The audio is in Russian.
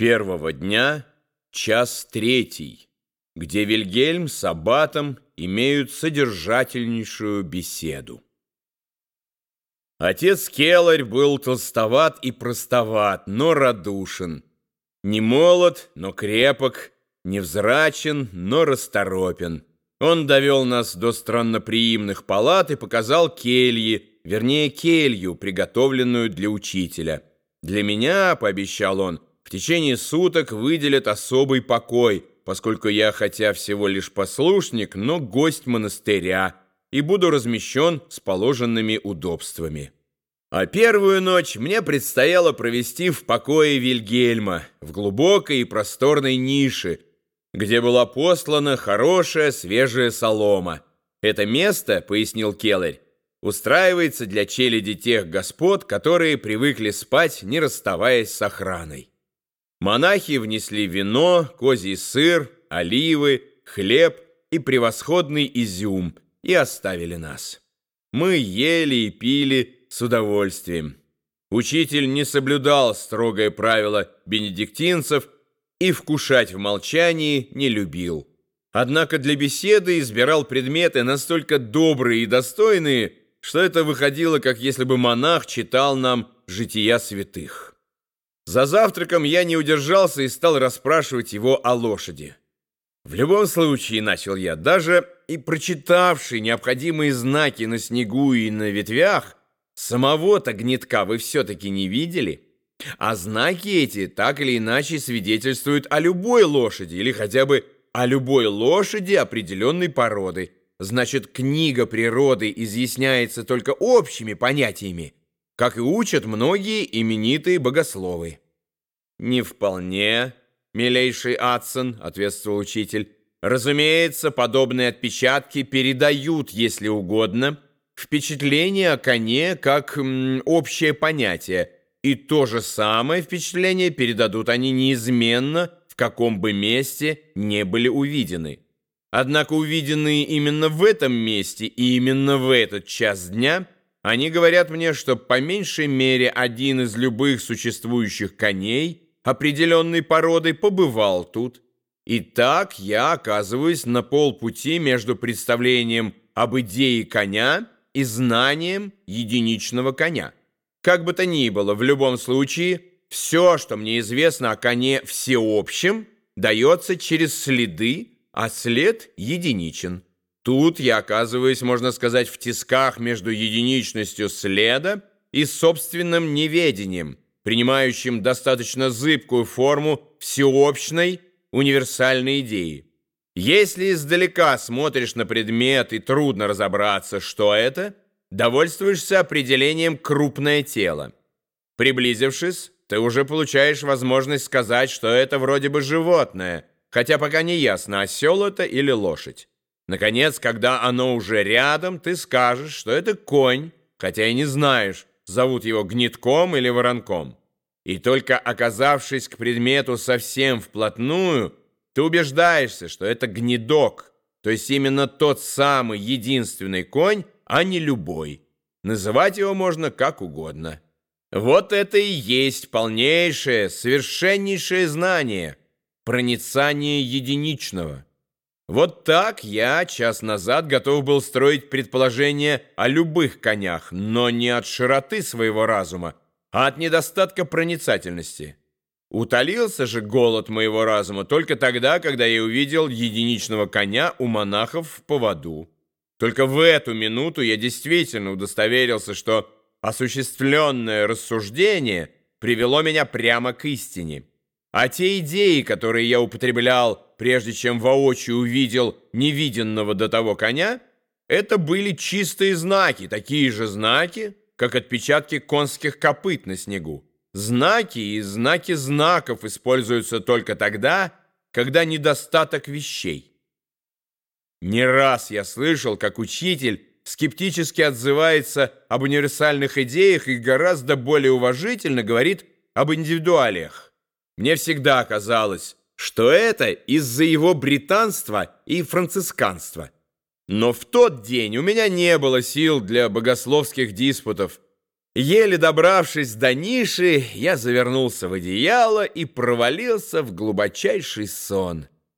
Первого дня час третий, где Вильгельм с Аббатом имеют содержательнейшую беседу. Отец Келарь был толстоват и простоват, но радушен. Не молод, но крепок, невзрачен, но расторопен. Он довел нас до странноприимных палат и показал кельи, вернее келью, приготовленную для учителя. Для меня, пообещал он, в течение суток выделят особый покой, поскольку я хотя всего лишь послушник, но гость монастыря, и буду размещен с положенными удобствами. А первую ночь мне предстояло провести в покое Вильгельма, в глубокой и просторной нише, где была послана хорошая свежая солома. Это место, пояснил Келлер, устраивается для челяди тех господ, которые привыкли спать, не расставаясь с охраной. Монахи внесли вино, козий сыр, оливы, хлеб и превосходный изюм и оставили нас. Мы ели и пили с удовольствием. Учитель не соблюдал строгое правило бенедиктинцев и вкушать в молчании не любил. Однако для беседы избирал предметы настолько добрые и достойные, что это выходило, как если бы монах читал нам «Жития святых». За завтраком я не удержался и стал расспрашивать его о лошади. В любом случае, начал я, даже и прочитавший необходимые знаки на снегу и на ветвях, самого-то гнетка вы все-таки не видели. А знаки эти так или иначе свидетельствуют о любой лошади или хотя бы о любой лошади определенной породы. Значит, книга природы изъясняется только общими понятиями, как и учат многие именитые богословы. «Не вполне, милейший Адсон», — ответствовал учитель. «Разумеется, подобные отпечатки передают, если угодно, впечатление о коне как м, общее понятие, и то же самое впечатление передадут они неизменно, в каком бы месте не были увидены. Однако увиденные именно в этом месте и именно в этот час дня — они говорят мне, что по меньшей мере один из любых существующих коней определенной породы побывал тут. И так я оказываюсь на полпути между представлением об идее коня и знанием единичного коня. Как бы то ни было, в любом случае, все, что мне известно о коне всеобщем, дается через следы, а след единичен. Тут я оказываюсь, можно сказать, в тисках между единичностью следа и собственным неведением, принимающим достаточно зыбкую форму всеобщной универсальной идеи. Если издалека смотришь на предмет и трудно разобраться, что это, довольствуешься определением «крупное тело». Приблизившись, ты уже получаешь возможность сказать, что это вроде бы животное, хотя пока не ясно, осел это или лошадь. Наконец, когда оно уже рядом, ты скажешь, что это конь, хотя и не знаешь, зовут его гнитком или воронком. И только оказавшись к предмету совсем вплотную, ты убеждаешься, что это гнедок, то есть именно тот самый единственный конь, а не любой. Называть его можно как угодно. Вот это и есть полнейшее, совершеннейшее знание, проницание единичного. Вот так я час назад готов был строить предположения о любых конях, но не от широты своего разума, а от недостатка проницательности. Утолился же голод моего разума только тогда, когда я увидел единичного коня у монахов в поводу. Только в эту минуту я действительно удостоверился, что осуществленное рассуждение привело меня прямо к истине. А те идеи, которые я употреблял, прежде чем воочию увидел невиденного до того коня, это были чистые знаки, такие же знаки, как отпечатки конских копыт на снегу. Знаки и знаки знаков используются только тогда, когда недостаток вещей. Не раз я слышал, как учитель скептически отзывается об универсальных идеях и гораздо более уважительно говорит об индивидуалиях. Мне всегда казалось, что это из-за его британства и францисканства. Но в тот день у меня не было сил для богословских диспутов. Еле добравшись до ниши, я завернулся в одеяло и провалился в глубочайший сон.